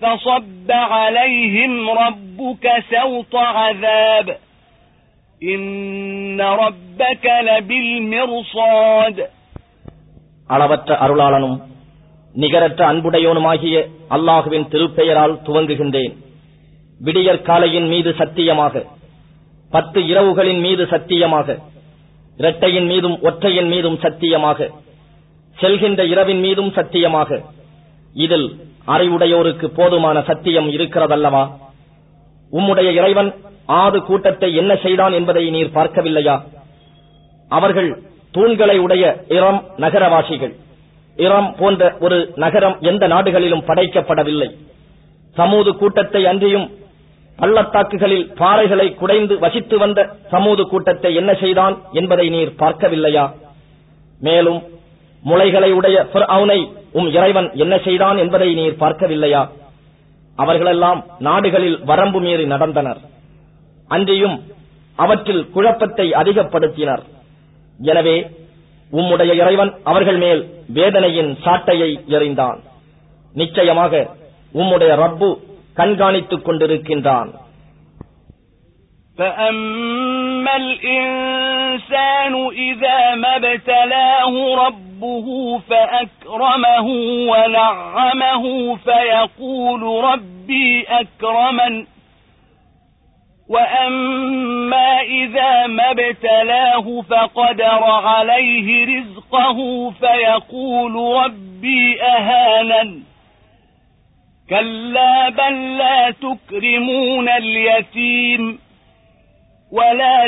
فصب عليهم ربك سوط عذاب إن ربك لبالمرصاد அளவற்ற அருளாளனும் நிகரற்ற அன்புடையோனுமாகிய அல்லாஹுவின் திருப்பெயரால் துவங்குகின்றேன் விடியற் காலையின் மீது சத்தியமாக பத்து இரவுகளின் மீது சத்தியமாக இரட்டையின் மீதும் ஒற்றையின் மீதும் சத்தியமாக செல்கின்ற இரவின் மீதும் சத்தியமாக இதில் அறிவுடையோருக்கு போதுமான சத்தியம் இருக்கிறதல்லவா? உம்முடைய இறைவன் ஆது கூட்டத்தை என்ன செய்தான் என்பதை நீர் பார்க்கவில்லையா? அவர்கள் தூண்களை உடைய இரம் நகரவாசிகள். இரம் போன்ற ஒரு நகரம் எந்த நாடுகளிலும் படைக்கப்படவில்லை. சமூது கூட்டத்தை அன்றியும் பள்ளத்தாக்குகளில் பாறைகளை குடைந்து வசித்து வந்த சமூது கூட்டத்தை என்ன செய்தான் என்பதை நீர் பார்க்கவில்லையா? மேலும் முளைகளை உடைய அவனை உம் இறைவன் என்ன செய்தான் என்பதை நீர் பார்க்கவில்லையா அவர்களெல்லாம் நாடுகளில் வரம்பு மீறி நடந்தனர் அன்றியும் அவற்றில் குழப்பத்தை அதிகப்படுத்தினர் எனவே உம்முடைய இறைவன் அவர்கள் மேல் வேதனையின் சாட்டையை எறிந்தான் நிச்சயமாக உம்முடைய ரப்பு கண்காணித்துக் கொண்டிருக்கின்றான் فأما الإنسان إذا ما ابتلاه ربه فأكرمه ونعمه فيقول ربي أكرمن. وأما إذا ما ابتلاه فقدر عليه رزقه فيقول ربي أهانن. كلا بل لا تكرمون اليتيم ولا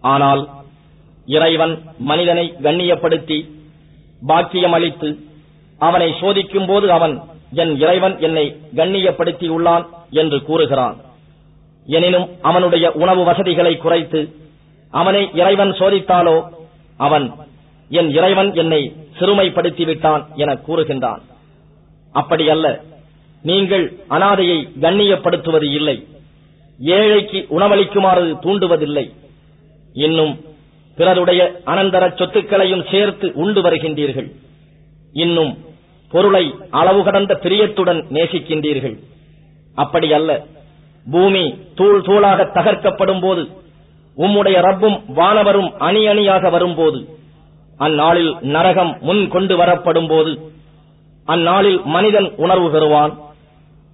ஆனால் இறைவன் மனிதனை கண்ணியப்படுத்தி பாக்கியம் அளித்து அவனை சோதிக்கும் போது அவன் என் இறைவன் என்னை கண்ணியப்படுத்தியுள்ளான் என்று கூறுகிறான். எனினும் அவனுடைய உணவு வசதிகளை குறைத்து அவனை இறைவன் சோதித்தாலோ அவன் என் இறைவன் என்னை சிறுமைப்படுத்திவிட்டான் என கூறுகின்றான். அப்படியல்ல நீங்கள் அனாதையை கண்ணியப்படுத்துவது இல்லை. ஏழைக்கு உணவளிக்குமாறு தூண்டுவதில்லை. இன்னும் பிறருடைய அனந்தர சொத்துக்களையும் சேர்த்து உண்டு வருகின்றீர்கள். இன்னும் பொருளை அளவு கடந்த பிரியத்துடன் நேசிக்கின்றீர்கள். அப்படி அல்ல பூமி தூள் தூளாக தகர்க்கப்படும் போது உம்முடைய ரப்பும் வானவரும் அணி அணியாக வரும்போது அந்நாளில் நரகம் முன் கொண்டு வரப்படும் போது அந்நாளில் மனிதன் உணர்வு பெறுவான்.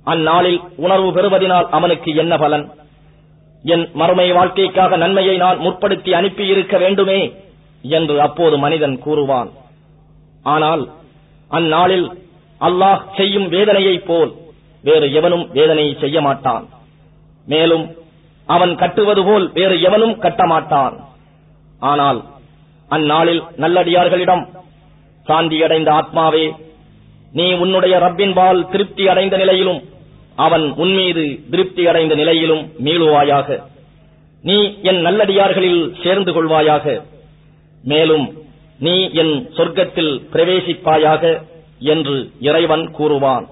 அந்நாளில் உணர்வு பெறுவதனால் அவனுக்கு என்ன பலன்? என் மறுமை வாழ்க்கைக்காக நன்மையை நான் முற்படுத்தி அனுப்பியிருக்க வேண்டுமே என்று அப்போது மனிதன் கூறுவான். ஆனால் அந்நாளில் அல்லாஹ் செய்யும் வேதனையைப் போல் வேறு எவனும் வேதனையை செய்ய மாட்டான். மேலும் அவன் கட்டுவது போல் வேறு எவனும் கட்டமாட்டான் ஆனால் அந்நாளில் நல்லடியார்களிடம் சாந்தியடைந்த ஆத்மாவே நீ உன்னுடைய ரப்பின்பால் திருப்தி அடைந்த நிலையிலும் அவன் உன்மீது திருப்தி அடைந்த நிலையிலும் மீளுவாயாக. நீ என் நல்லடியார்களில் சேர்ந்து கொள்வாயாக. மேலும் நீ என் சொர்க்கத்தில் பிரவேசிப்பாயாக என்று இறைவன் கூறுவான்.